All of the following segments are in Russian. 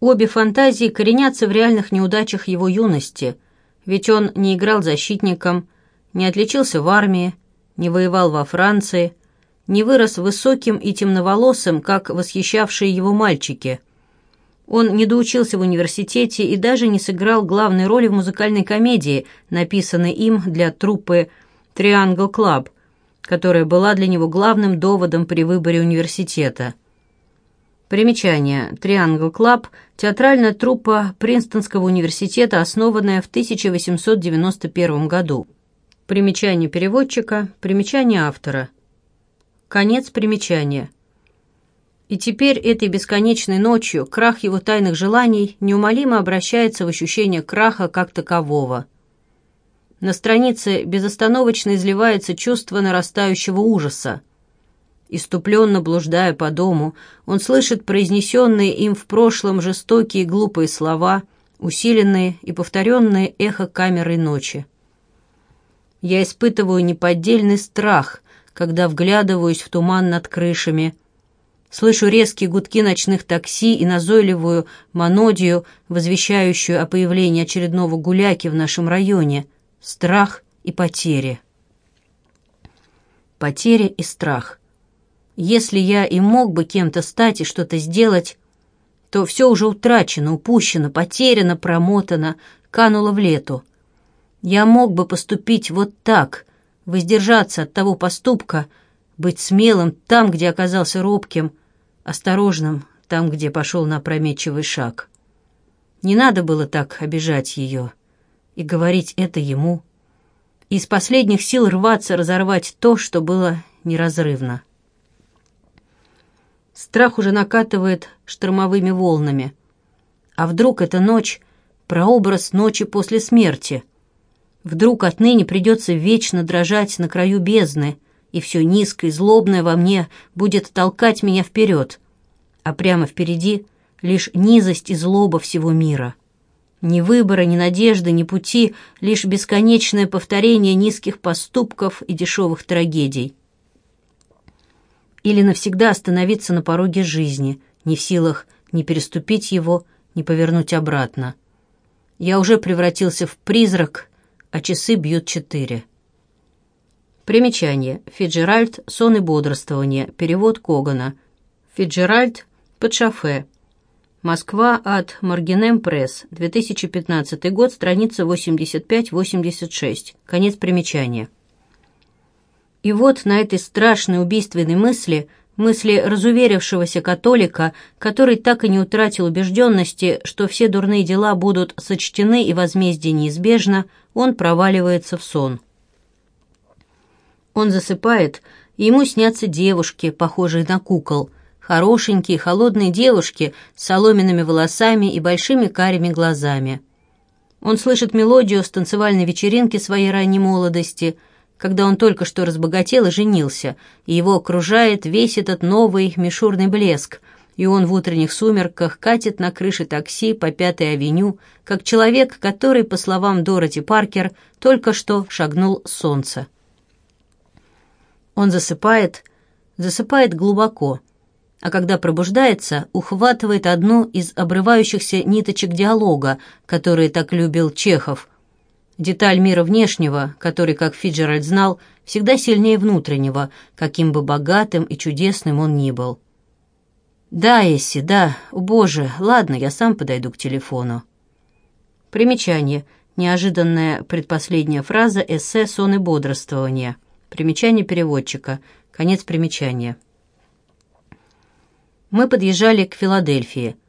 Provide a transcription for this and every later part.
Обе фантазии коренятся в реальных неудачах его юности, ведь он не играл защитником, не отличился в армии, не воевал во Франции, не вырос высоким и темноволосым, как восхищавшие его мальчики. Он не доучился в университете и даже не сыграл главной роли в музыкальной комедии, написанной им для труппы «Triangle Club», которая была для него главным доводом при выборе университета. Примечание. «Triangle Club» – театральная труппа Принстонского университета, основанная в 1891 году. Примечание переводчика, примечание автора. Конец примечания. И теперь этой бесконечной ночью крах его тайных желаний неумолимо обращается в ощущение краха как такового. На странице безостановочно изливается чувство нарастающего ужаса. Иступленно блуждая по дому, он слышит произнесенные им в прошлом жестокие глупые слова, усиленные и повторенные эхо камеры ночи. Я испытываю неподдельный страх, когда вглядываюсь в туман над крышами. Слышу резкие гудки ночных такси и назойливую монодию, возвещающую о появлении очередного гуляки в нашем районе. Страх и потери. Потеря и страх. Если я и мог бы кем-то стать и что-то сделать, то все уже утрачено, упущено, потеряно, промотано, кануло в лету. Я мог бы поступить вот так, воздержаться от того поступка, быть смелым там, где оказался робким, осторожным там, где пошел на опрометчивый шаг. Не надо было так обижать ее и говорить это ему, из последних сил рваться разорвать то, что было неразрывно. Страх уже накатывает штормовыми волнами. А вдруг эта ночь — прообраз ночи после смерти — Вдруг отныне придется вечно дрожать на краю бездны, и все низкое и злобное во мне будет толкать меня вперед, а прямо впереди лишь низость и злоба всего мира. Ни выбора, ни надежды, ни пути, лишь бесконечное повторение низких поступков и дешевых трагедий. Или навсегда остановиться на пороге жизни, не в силах ни переступить его, ни повернуть обратно. Я уже превратился в призрак, а часы бьют четыре. Примечание. Фиджеральд «Сон и бодрствование». Перевод Когана. Фиджеральд «Под шофе». Москва от Маргинем Пресс. 2015 год. Страница 85-86. Конец примечания. И вот на этой страшной убийственной мысли мысли разуверившегося католика, который так и не утратил убежденности, что все дурные дела будут сочтены и возмездие неизбежно, он проваливается в сон. Он засыпает, и ему снятся девушки, похожие на кукол, хорошенькие, холодные девушки с соломенными волосами и большими карими глазами. Он слышит мелодию с танцевальной вечеринки своей ранней молодости – когда он только что разбогател и женился, и его окружает весь этот новый мишурный блеск, и он в утренних сумерках катит на крыше такси по Пятой авеню, как человек, который, по словам Дороти Паркер, только что шагнул с солнца. Он засыпает, засыпает глубоко, а когда пробуждается, ухватывает одну из обрывающихся ниточек диалога, которые так любил Чехов – Деталь мира внешнего, который, как Фиджеральд знал, всегда сильнее внутреннего, каким бы богатым и чудесным он ни был. «Да, Эсси, да. О, боже, ладно, я сам подойду к телефону». Примечание. Неожиданная предпоследняя фраза эссе «Сон и бодрствование». Примечание переводчика. Конец примечания. Мы подъезжали к Филадельфии –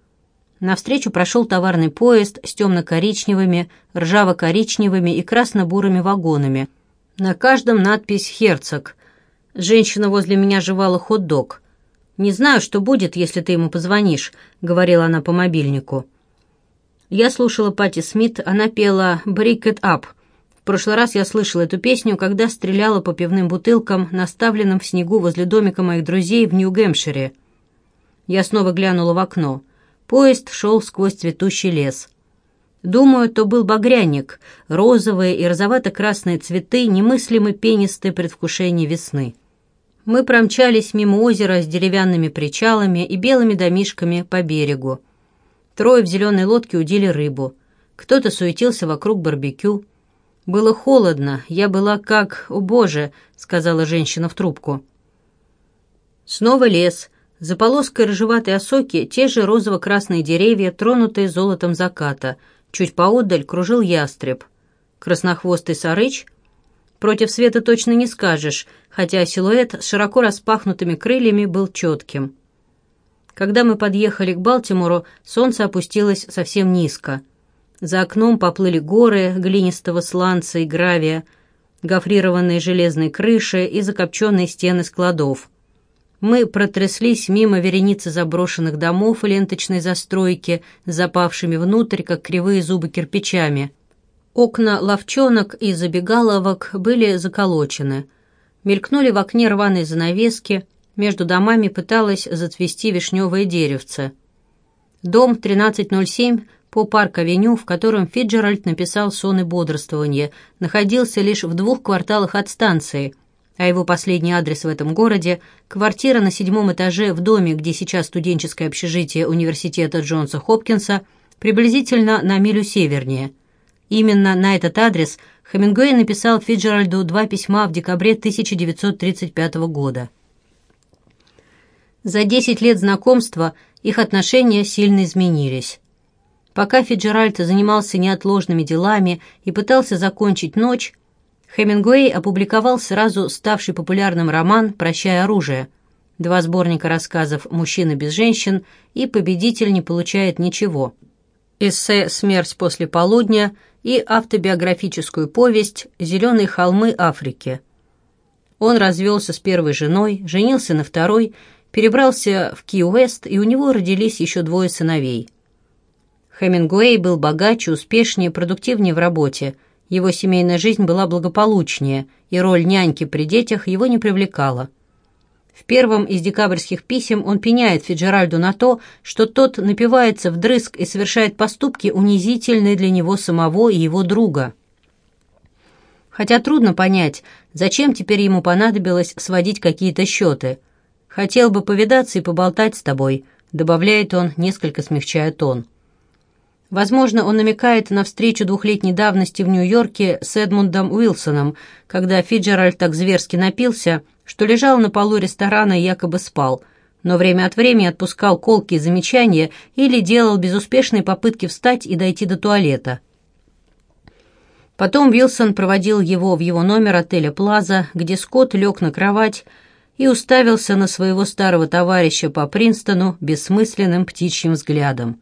Навстречу прошел товарный поезд с темно-коричневыми, ржаво-коричневыми и красно-бурыми вагонами. На каждом надпись «Херцог». Женщина возле меня жевала хот-дог. «Не знаю, что будет, если ты ему позвонишь», — говорила она по мобильнику. Я слушала Пати Смит, она пела «Break it up». В прошлый раз я слышала эту песню, когда стреляла по пивным бутылкам, наставленным в снегу возле домика моих друзей в Нью-Гэмпшире. Я снова глянула в окно. Поезд шел сквозь цветущий лес. Думаю, то был багряник, розовые и розовато-красные цветы, немыслимо пенистые предвкушение весны. Мы промчались мимо озера с деревянными причалами и белыми домишками по берегу. Трое в зеленой лодке удили рыбу. Кто-то суетился вокруг барбекю. Было холодно, я была как... «О, Боже!» — сказала женщина в трубку. Снова лес. За полоской рыжеватой осоки те же розово-красные деревья, тронутые золотом заката. Чуть поодаль кружил ястреб. Краснохвостый сарыч — Против света точно не скажешь, хотя силуэт с широко распахнутыми крыльями был четким. Когда мы подъехали к Балтимору, солнце опустилось совсем низко. За окном поплыли горы глинистого сланца и гравия, гофрированные железные крыши и закопченные стены складов. Мы протряслись мимо вереницы заброшенных домов и ленточной застройки, запавшими внутрь, как кривые зубы кирпичами. Окна ловчонок и забегаловок были заколочены. Мелькнули в окне рваные занавески, между домами пыталась зацвести вишневое деревце. Дом 1307 по парк-авеню, в котором Фиджеральд написал сон и бодрствование, находился лишь в двух кварталах от станции, а его последний адрес в этом городе – квартира на седьмом этаже в доме, где сейчас студенческое общежитие университета Джонса Хопкинса, приблизительно на милю севернее. Именно на этот адрес Хемингуэй написал Фиджеральду два письма в декабре 1935 года. За 10 лет знакомства их отношения сильно изменились. Пока Фиджеральд занимался неотложными делами и пытался закончить ночь, Хемингуэй опубликовал сразу ставший популярным роман «Прощай оружие», два сборника рассказов «Мужчина без женщин» и «Победитель не получает ничего», эссе «Смерть после полудня» и автобиографическую повесть «Зеленые холмы Африки». Он развелся с первой женой, женился на второй, перебрался в Ки-Уэст, и у него родились еще двое сыновей. Хемингуэй был богаче, успешнее, продуктивнее в работе. Его семейная жизнь была благополучнее, и роль няньки при детях его не привлекала. В первом из декабрьских писем он пеняет Фиджеральду на то, что тот напивается вдрызг и совершает поступки, унизительные для него самого и его друга. Хотя трудно понять, зачем теперь ему понадобилось сводить какие-то счеты. «Хотел бы повидаться и поболтать с тобой», — добавляет он, несколько смягчая тон. Возможно, он намекает на встречу двухлетней давности в Нью-Йорке с Эдмундом Уилсоном, когда Фиджеральд так зверски напился, что лежал на полу ресторана и якобы спал, но время от времени отпускал колкие замечания или делал безуспешные попытки встать и дойти до туалета. Потом Уилсон проводил его в его номер отеля «Плаза», где Скотт лег на кровать и уставился на своего старого товарища по Принстону бессмысленным птичьим взглядом.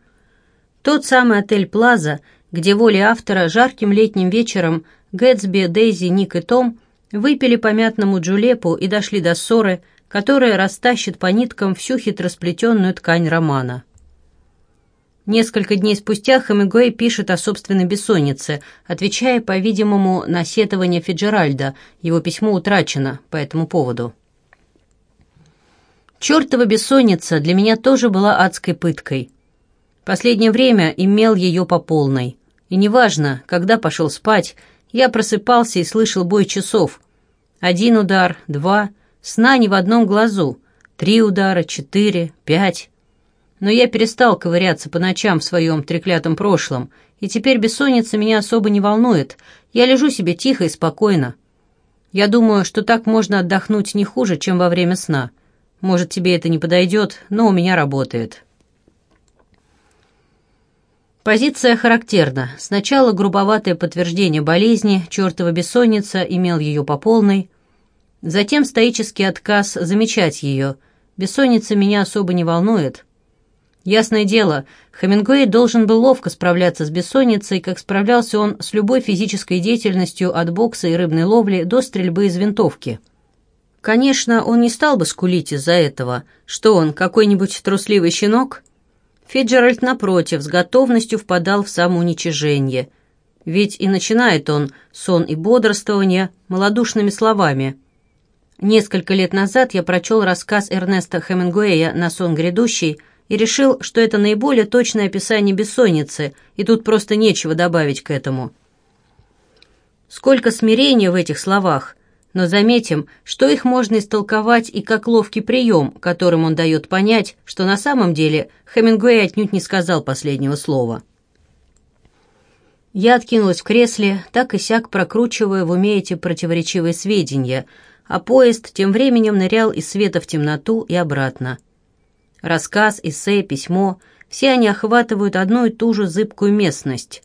Тот самый отель «Плаза», где волей автора жарким летним вечером Гэтсби, Дейзи, Ник и Том выпили по мятному джулепу и дошли до ссоры, которая растащит по ниткам всю хитросплетенную ткань романа. Несколько дней спустя Хемингуэй пишет о собственной бессоннице, отвечая, по-видимому, на сетование Фиджеральда. Его письмо утрачено по этому поводу. «Чертова бессонница для меня тоже была адской пыткой. Последнее время имел ее по полной. И неважно, когда пошел спать, я просыпался и слышал бой часов. Один удар, два, сна не в одном глазу, три удара, четыре, пять. Но я перестал ковыряться по ночам в своем треклятом прошлом, и теперь бессонница меня особо не волнует. Я лежу себе тихо и спокойно. Я думаю, что так можно отдохнуть не хуже, чем во время сна. Может, тебе это не подойдет, но у меня работает». Позиция характерна. Сначала грубоватое подтверждение болезни, чертова бессонница, имел ее по полной. Затем стоический отказ замечать ее. Бессонница меня особо не волнует. Ясное дело, Хемингуэй должен был ловко справляться с бессонницей, как справлялся он с любой физической деятельностью от бокса и рыбной ловли до стрельбы из винтовки. Конечно, он не стал бы скулить из-за этого. Что он, какой-нибудь трусливый щенок? Фиджеральд, напротив, с готовностью впадал в самоуничижение. Ведь и начинает он сон и бодрствование малодушными словами. Несколько лет назад я прочел рассказ Эрнеста Хемингуэя «На сон грядущий» и решил, что это наиболее точное описание бессонницы, и тут просто нечего добавить к этому. Сколько смирения в этих словах, Но заметим, что их можно истолковать и как ловкий прием, которым он дает понять, что на самом деле Хемингуэй отнюдь не сказал последнего слова. Я откинулась в кресле, так и сяк прокручивая в уме эти противоречивые сведения, а поезд тем временем нырял из света в темноту и обратно. Рассказ, эссе, письмо — все они охватывают одну и ту же зыбкую местность.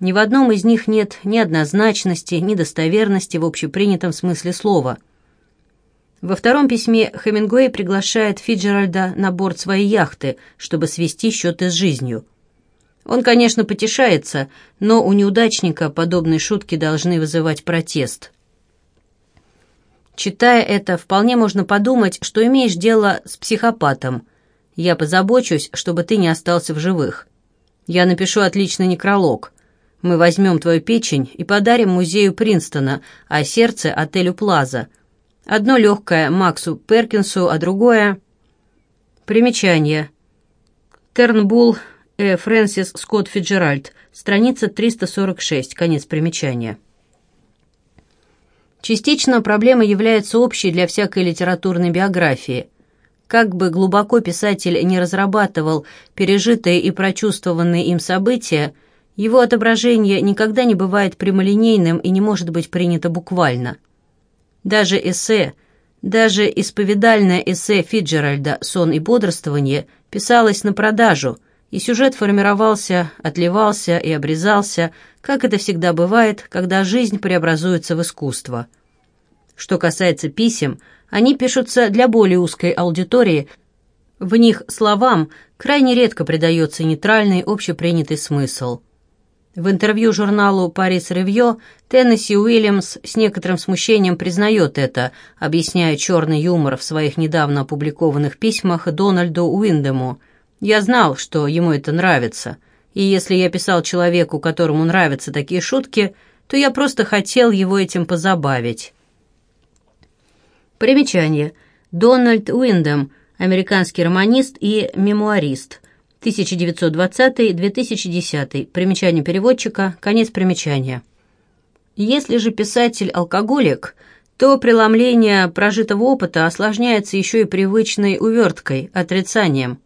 Ни в одном из них нет ни однозначности, ни достоверности в общепринятом смысле слова. Во втором письме Хемингуэй приглашает Фиджеральда на борт своей яхты, чтобы свести счеты с жизнью. Он, конечно, потешается, но у неудачника подобные шутки должны вызывать протест. Читая это, вполне можно подумать, что имеешь дело с психопатом. Я позабочусь, чтобы ты не остался в живых. Я напишу отличный некролог. Мы возьмем твою печень и подарим музею Принстона, а сердце — отелю Плаза. Одно легкое Максу Перкинсу, а другое... Примечание. Тернбулл Э. Фрэнсис Скотт Фиджеральд, страница 346, конец примечания. Частично проблема является общей для всякой литературной биографии. Как бы глубоко писатель не разрабатывал пережитые и прочувствованные им события, его отображение никогда не бывает прямолинейным и не может быть принято буквально. Даже эссе, даже исповедальное эссе Фиджеральда «Сон и бодрствование» писалось на продажу, и сюжет формировался, отливался и обрезался, как это всегда бывает, когда жизнь преобразуется в искусство. Что касается писем, они пишутся для более узкой аудитории, в них словам крайне редко придается нейтральный общепринятый смысл – в интервью журналу «Парис Ревье» Теннесси Уильямс с некоторым смущением признает это, объясняя черный юмор в своих недавно опубликованных письмах Дональду Уиндему. «Я знал, что ему это нравится, и если я писал человеку, которому нравятся такие шутки, то я просто хотел его этим позабавить». Примечание. Дональд Уиндем, американский романист и мемуарист – 1920-2010. Примечание переводчика. Конец примечания. Если же писатель алкоголик, то преломление прожитого опыта осложняется еще и привычной уверткой, отрицанием.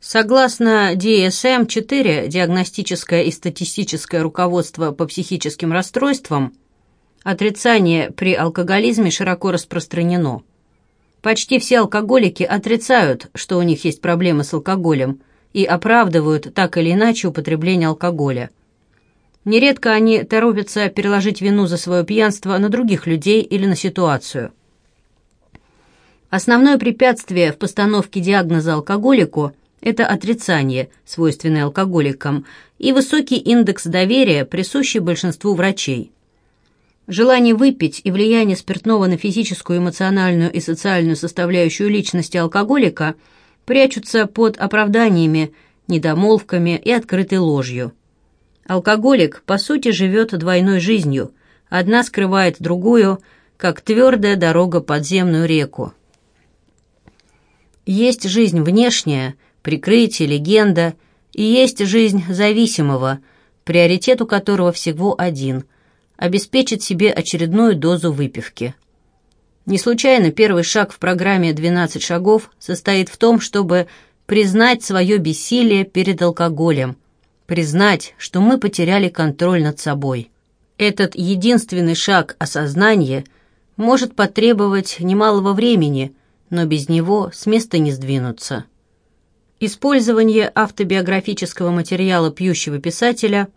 Согласно DSM-4, диагностическое и статистическое руководство по психическим расстройствам, отрицание при алкоголизме широко распространено. Почти все алкоголики отрицают, что у них есть проблемы с алкоголем – и оправдывают так или иначе употребление алкоголя. Нередко они торопятся переложить вину за свое пьянство на других людей или на ситуацию. Основное препятствие в постановке диагноза алкоголику – это отрицание, свойственное алкоголикам, и высокий индекс доверия, присущий большинству врачей. Желание выпить и влияние спиртного на физическую, эмоциональную и социальную составляющую личности алкоголика – прячутся под оправданиями, недомолвками и открытой ложью. Алкоголик, по сути, живет двойной жизнью. Одна скрывает другую, как твердая дорога подземную реку. Есть жизнь внешняя, прикрытие, легенда, и есть жизнь зависимого, приоритет у которого всего один – обеспечить себе очередную дозу выпивки. Не случайно первый шаг в программе «12 шагов» состоит в том, чтобы признать свое бессилие перед алкоголем, признать, что мы потеряли контроль над собой. Этот единственный шаг осознания может потребовать немалого времени, но без него с места не сдвинуться. Использование автобиографического материала пьющего писателя –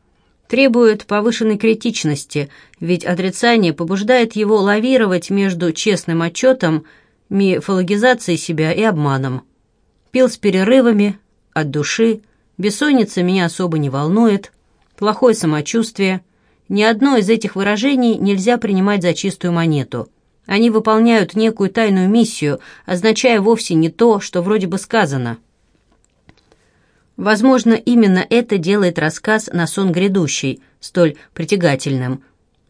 требует повышенной критичности, ведь отрицание побуждает его лавировать между честным отчетом, мифологизацией себя и обманом. Пил с перерывами, от души, бессонница меня особо не волнует, плохое самочувствие. Ни одно из этих выражений нельзя принимать за чистую монету. Они выполняют некую тайную миссию, означая вовсе не то, что вроде бы сказано – Возможно, именно это делает рассказ на сон грядущий столь притягательным.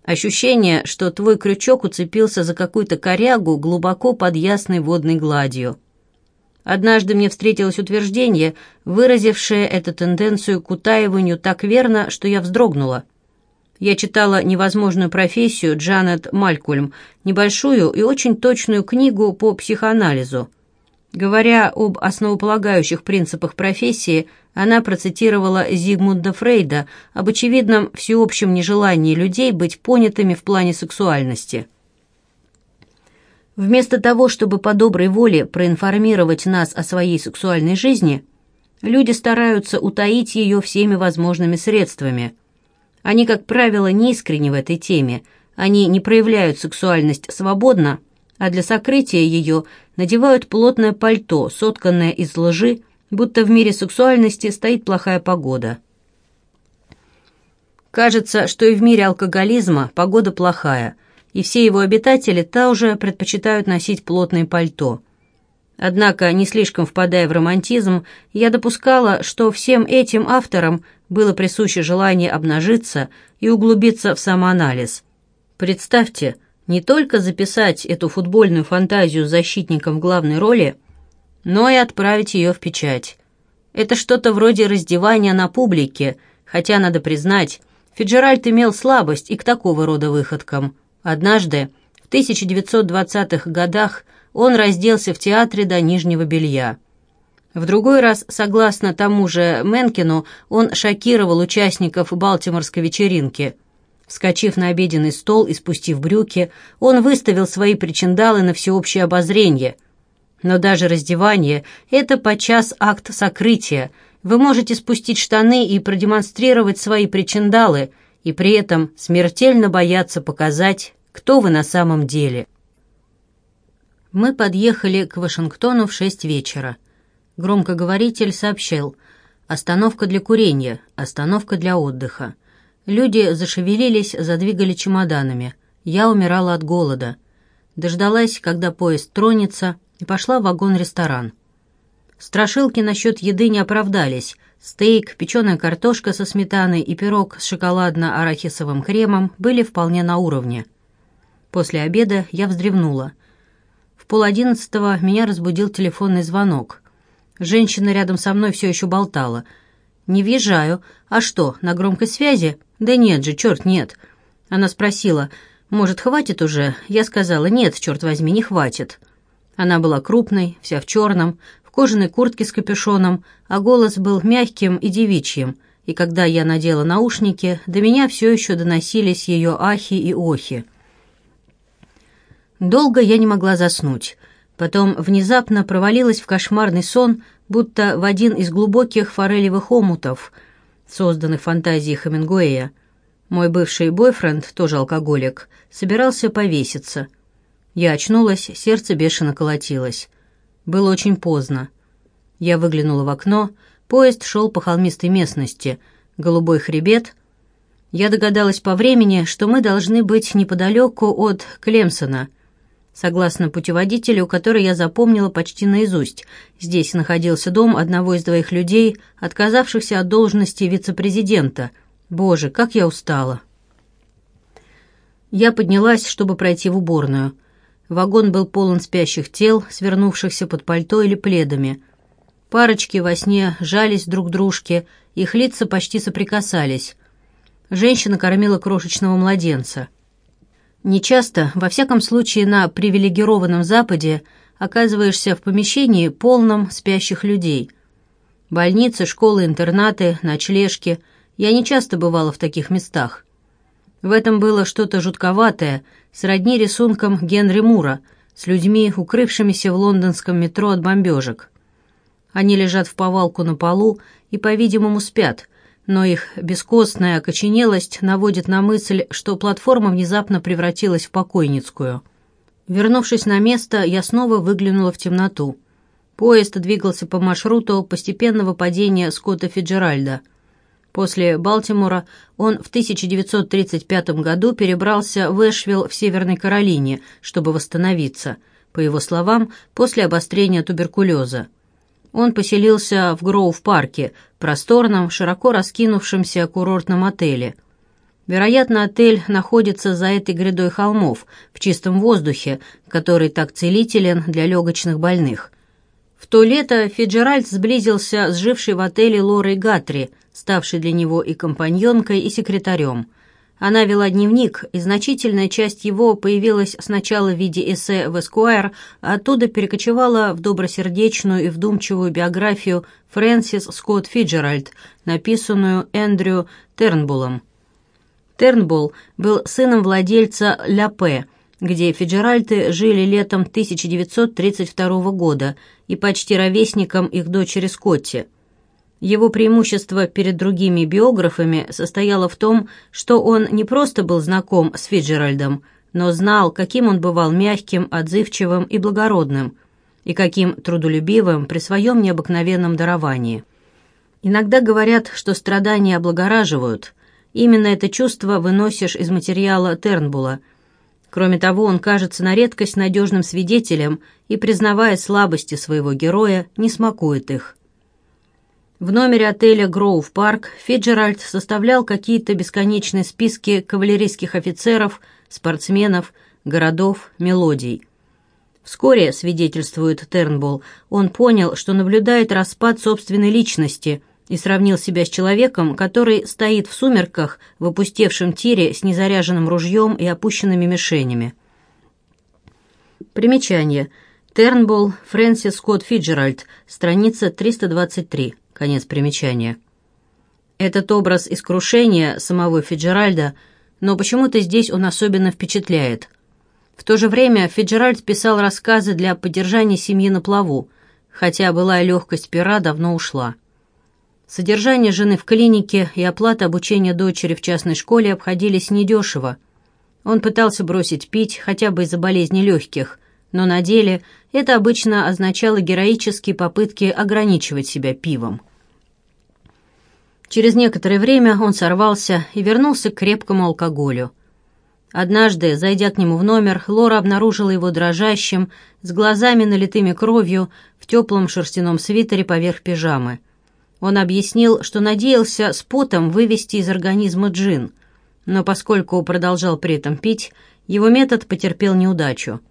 Ощущение, что твой крючок уцепился за какую-то корягу глубоко под ясной водной гладью. Однажды мне встретилось утверждение, выразившее эту тенденцию к утаиванию так верно, что я вздрогнула. Я читала «Невозможную профессию» Джанет Малькольм, небольшую и очень точную книгу по психоанализу. Говоря об основополагающих принципах профессии, она процитировала Зигмунда Фрейда об очевидном всеобщем нежелании людей быть понятыми в плане сексуальности. Вместо того, чтобы по доброй воле проинформировать нас о своей сексуальной жизни, люди стараются утаить ее всеми возможными средствами. Они, как правило, не искренни в этой теме, они не проявляют сексуальность свободно, а для сокрытия ее надевают плотное пальто, сотканное из лжи, будто в мире сексуальности стоит плохая погода. Кажется, что и в мире алкоголизма погода плохая, и все его обитатели тоже предпочитают носить плотное пальто. Однако, не слишком впадая в романтизм, я допускала, что всем этим авторам было присуще желание обнажиться и углубиться в самоанализ. Представьте, не только записать эту футбольную фантазию защитником в главной роли – но и отправить ее в печать. Это что-то вроде раздевания на публике, хотя, надо признать, Фиджеральд имел слабость и к такого рода выходкам. Однажды, в 1920-х годах, он разделся в театре до нижнего белья. В другой раз, согласно тому же Менкину, он шокировал участников Балтиморской вечеринки. Вскочив на обеденный стол и спустив брюки, он выставил свои причиндалы на всеобщее обозрение – но даже раздевание – это подчас акт сокрытия. Вы можете спустить штаны и продемонстрировать свои причиндалы, и при этом смертельно бояться показать, кто вы на самом деле. Мы подъехали к Вашингтону в шесть вечера. Громкоговоритель сообщил «Остановка для курения, остановка для отдыха». Люди зашевелились, задвигали чемоданами. Я умирала от голода. Дождалась, когда поезд тронется – и пошла в вагон-ресторан. Страшилки насчет еды не оправдались. Стейк, печеная картошка со сметаной и пирог с шоколадно-арахисовым кремом были вполне на уровне. После обеда я вздревнула. В полодиннадцатого меня разбудил телефонный звонок. Женщина рядом со мной все еще болтала. «Не въезжаю. А что, на громкой связи?» «Да нет же, черт, нет». Она спросила, «Может, хватит уже?» Я сказала, «Нет, черт возьми, не хватит». Она была крупной, вся в черном, в кожаной куртке с капюшоном, а голос был мягким и девичьим, и когда я надела наушники, до меня все еще доносились ее ахи и охи. Долго я не могла заснуть. Потом внезапно провалилась в кошмарный сон, будто в один из глубоких форелевых омутов, созданных фантазией Хемингуэя. Мой бывший бойфренд, тоже алкоголик, собирался повеситься — я очнулась, сердце бешено колотилось. Было очень поздно. Я выглянула в окно, поезд шел по холмистой местности, голубой хребет. Я догадалась по времени, что мы должны быть неподалеку от Клемсона. Согласно путеводителю, который я запомнила почти наизусть, здесь находился дом одного из двоих людей, отказавшихся от должности вице-президента. Боже, как я устала! Я поднялась, чтобы пройти в уборную – Вагон был полон спящих тел, свернувшихся под пальто или пледами. Парочки во сне жались друг к дружке, их лица почти соприкасались. Женщина кормила крошечного младенца. Нечасто, во всяком случае на привилегированном Западе, оказываешься в помещении, полном спящих людей. Больницы, школы, интернаты, ночлежки. Я не часто бывала в таких местах. В этом было что-то жутковатое, сродни рисункам Генри Мура, с людьми, укрывшимися в лондонском метро от бомбежек. Они лежат в повалку на полу и, по-видимому, спят, но их бескостная окоченелость наводит на мысль, что платформа внезапно превратилась в покойницкую. Вернувшись на место, я снова выглянула в темноту. Поезд двигался по маршруту постепенного падения Скотта Фиджеральда – После Балтимора он в 1935 году перебрался в Эшвилл в Северной Каролине, чтобы восстановиться, по его словам, после обострения туберкулеза. Он поселился в Гроув-парке, просторном, широко раскинувшемся курортном отеле. Вероятно, отель находится за этой грядой холмов, в чистом воздухе, который так целителен для легочных больных. В то лето Фиджеральд сблизился с жившей в отеле Лорой Гатри – ставшей для него и компаньонкой, и секретарем. Она вела дневник, и значительная часть его появилась сначала в виде эссе в «Эскуайр», а оттуда перекочевала в добросердечную и вдумчивую биографию Фрэнсис Скотт Фиджеральд, написанную Эндрю Тернбуллом. Тернбулл был сыном владельца «Ля Пе», где Фиджеральды жили летом 1932 года и почти ровесником их дочери Скотти – его преимущество перед другими биографами состояло в том, что он не просто был знаком с Фиджеральдом, но знал, каким он бывал мягким, отзывчивым и благородным, и каким трудолюбивым при своем необыкновенном даровании. Иногда говорят, что страдания облагораживают. Именно это чувство выносишь из материала Тернбула. Кроме того, он кажется на редкость надежным свидетелем и, признавая слабости своего героя, не смакует их. В номере отеля «Гроув Парк» Фиджеральд составлял какие-то бесконечные списки кавалерийских офицеров, спортсменов, городов, мелодий. Вскоре, свидетельствует Тернбулл, он понял, что наблюдает распад собственной личности и сравнил себя с человеком, который стоит в сумерках в опустевшем тире с незаряженным ружьем и опущенными мишенями. Примечание. Тернбулл, Фрэнсис Скотт Фиджеральд, страница 323. Конец примечания. Этот образ искрушения самого Фиджеральда, но почему-то здесь он особенно впечатляет. В то же время Фиджеральд писал рассказы для поддержания семьи на плаву, хотя былая легкость пера давно ушла. Содержание жены в клинике и оплата обучения дочери в частной школе обходились недешево. Он пытался бросить пить хотя бы из-за болезни легких, но на деле это обычно означало героические попытки ограничивать себя пивом. Через некоторое время он сорвался и вернулся к крепкому алкоголю. Однажды, зайдя к нему в номер, Лора обнаружила его дрожащим, с глазами налитыми кровью, в теплом шерстяном свитере поверх пижамы. Он объяснил, что надеялся с потом вывести из организма джин, но поскольку продолжал при этом пить, его метод потерпел неудачу.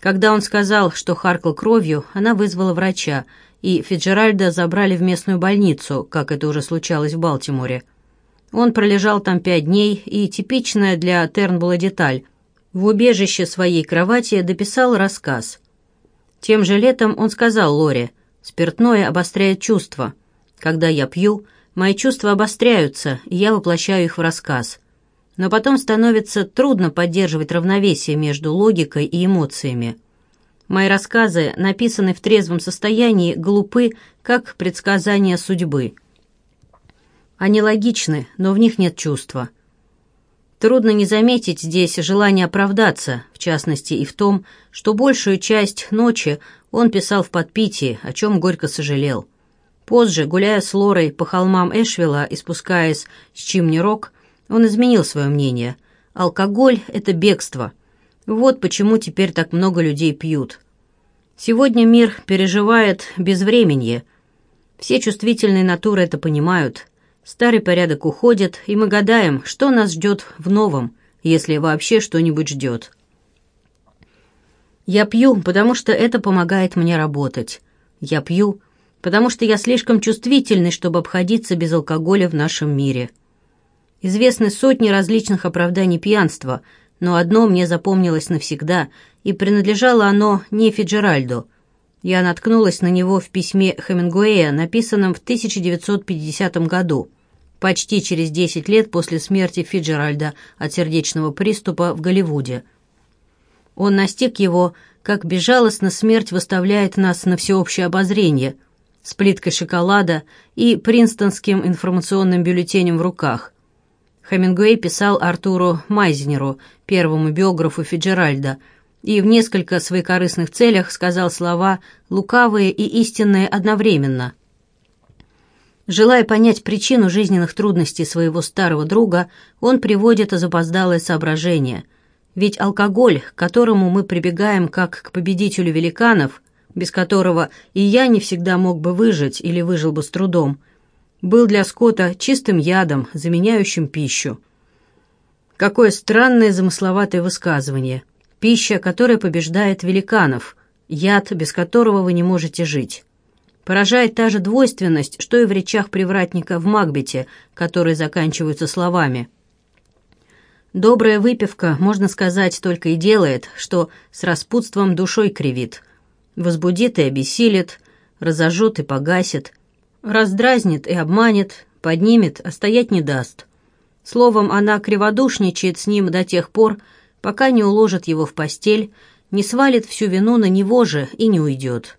Когда он сказал, что харкал кровью, она вызвала врача – и Фиджеральда забрали в местную больницу, как это уже случалось в Балтиморе. Он пролежал там пять дней, и типичная для Тернбула деталь – в убежище своей кровати дописал рассказ. Тем же летом он сказал Лоре, «Спиртное обостряет чувства. Когда я пью, мои чувства обостряются, и я воплощаю их в рассказ. Но потом становится трудно поддерживать равновесие между логикой и эмоциями. Мои рассказы, написанные в трезвом состоянии, глупы, как предсказания судьбы. Они логичны, но в них нет чувства. Трудно не заметить здесь желание оправдаться, в частности и в том, что большую часть ночи он писал в подпитии, о чем горько сожалел. Позже, гуляя с Лорой по холмам Эшвилла и спускаясь с Чимни-Рок, он изменил свое мнение. Алкоголь – это бегство – вот почему теперь так много людей пьют. Сегодня мир переживает безвременье. Все чувствительные натуры это понимают. Старый порядок уходит, и мы гадаем, что нас ждет в новом, если вообще что-нибудь ждет. Я пью, потому что это помогает мне работать. Я пью, потому что я слишком чувствительный, чтобы обходиться без алкоголя в нашем мире. Известны сотни различных оправданий пьянства – но одно мне запомнилось навсегда, и принадлежало оно не Фиджеральду. Я наткнулась на него в письме Хемингуэя, написанном в 1950 году, почти через 10 лет после смерти Фиджеральда от сердечного приступа в Голливуде. Он настиг его, как безжалостно смерть выставляет нас на всеобщее обозрение, с плиткой шоколада и принстонским информационным бюллетенем в руках. Хемингуэй писал Артуру Майзнеру, первому биографу Фиджеральда, и в несколько своекорыстных целях сказал слова «лукавые и истинные одновременно». Желая понять причину жизненных трудностей своего старого друга, он приводит запоздалое соображение. Ведь алкоголь, к которому мы прибегаем как к победителю великанов, без которого и я не всегда мог бы выжить или выжил бы с трудом – был для скота чистым ядом, заменяющим пищу. Какое странное замысловатое высказывание. Пища, которая побеждает великанов, яд, без которого вы не можете жить. Поражает та же двойственность, что и в речах привратника в Макбете, которые заканчиваются словами. Добрая выпивка, можно сказать, только и делает, что с распутством душой кривит. Возбудит и обессилит, разожжет и погасит, раздразнит и обманет, поднимет, а стоять не даст. Словом, она криводушничает с ним до тех пор, пока не уложит его в постель, не свалит всю вину на него же и не уйдет.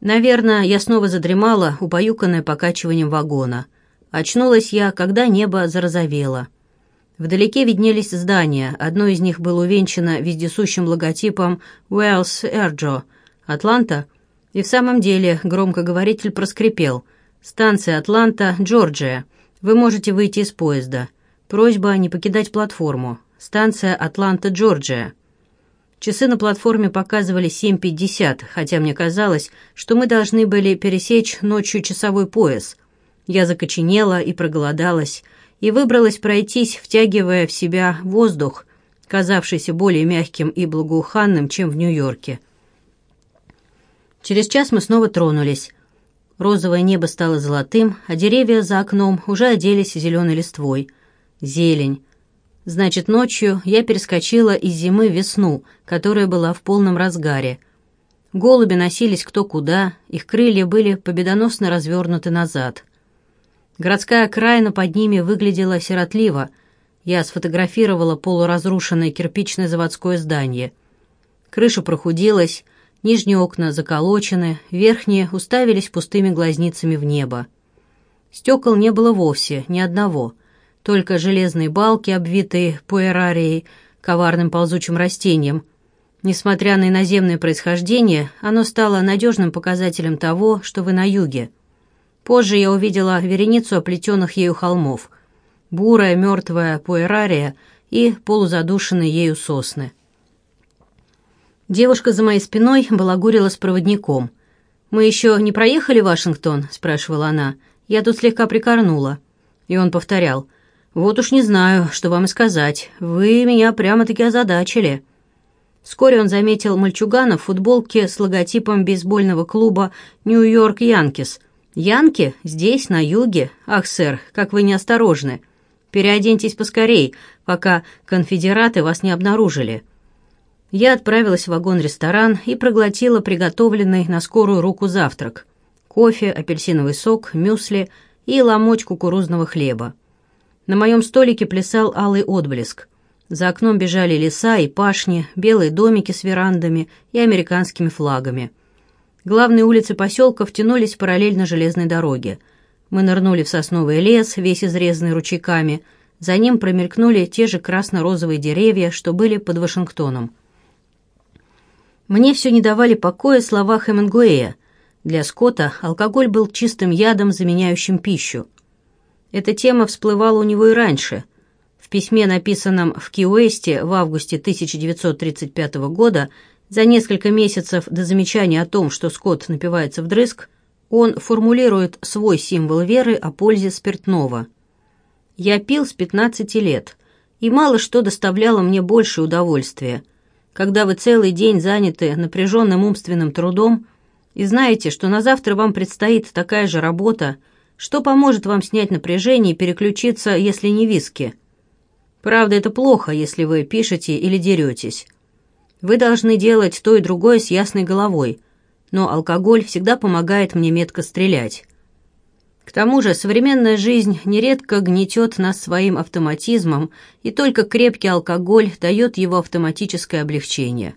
Наверное, я снова задремала, убаюканная покачиванием вагона. Очнулась я, когда небо зарозовело. Вдалеке виднелись здания, одно из них было увенчано вездесущим логотипом «Уэллс Эрджо» — «Атланта», и в самом деле громкоговоритель проскрипел «Станция Атланта, Джорджия. Вы можете выйти из поезда. Просьба не покидать платформу. Станция Атланта, Джорджия». Часы на платформе показывали 7.50, хотя мне казалось, что мы должны были пересечь ночью часовой пояс. Я закоченела и проголодалась, и выбралась пройтись, втягивая в себя воздух, казавшийся более мягким и благоуханным, чем в Нью-Йорке. Через час мы снова тронулись. Розовое небо стало золотым, а деревья за окном уже оделись зеленой листвой. Зелень, Значит, ночью я перескочила из зимы в весну, которая была в полном разгаре. Голуби носились кто куда, их крылья были победоносно развернуты назад. Городская окраина под ними выглядела сиротливо. Я сфотографировала полуразрушенное кирпичное заводское здание. Крыша прохудилась, нижние окна заколочены, верхние уставились пустыми глазницами в небо. Стекол не было вовсе, ни одного — только железные балки, обвитые пуэрарией, коварным ползучим растением. Несмотря на иноземное происхождение, оно стало надежным показателем того, что вы на юге. Позже я увидела вереницу оплетенных ею холмов, бурая мертвая пуэрария и полузадушенные ею сосны. Девушка за моей спиной балагурила с проводником. «Мы еще не проехали Вашингтон?» – спрашивала она. «Я тут слегка прикорнула». И он повторял. «Вот уж не знаю, что вам и сказать. Вы меня прямо-таки озадачили». Вскоре он заметил мальчугана в футболке с логотипом бейсбольного клуба «Нью-Йорк Янкис». «Янки? Здесь, на юге? Ах, сэр, как вы неосторожны. Переоденьтесь поскорей, пока конфедераты вас не обнаружили». Я отправилась в вагон-ресторан и проглотила приготовленный на скорую руку завтрак. Кофе, апельсиновый сок, мюсли и ломоть кукурузного хлеба. На моем столике плясал алый отблеск. За окном бежали леса и пашни, белые домики с верандами и американскими флагами. Главные улицы поселка втянулись параллельно железной дороге. Мы нырнули в сосновый лес, весь изрезанный ручейками. За ним промелькнули те же красно-розовые деревья, что были под Вашингтоном. Мне все не давали покоя слова Хемингуэя. Для Скотта алкоголь был чистым ядом, заменяющим пищу. Эта тема всплывала у него и раньше. В письме, написанном в Ки-Уэсте в августе 1935 года, за несколько месяцев до замечания о том, что Скотт напивается вдрызг, он формулирует свой символ веры о пользе спиртного. «Я пил с 15 лет, и мало что доставляло мне больше удовольствия. Когда вы целый день заняты напряженным умственным трудом и знаете, что на завтра вам предстоит такая же работа – что поможет вам снять напряжение и переключиться, если не виски? Правда, это плохо, если вы пишете или деретесь. Вы должны делать то и другое с ясной головой, но алкоголь всегда помогает мне метко стрелять. К тому же современная жизнь нередко гнетет нас своим автоматизмом, и только крепкий алкоголь дает его автоматическое облегчение.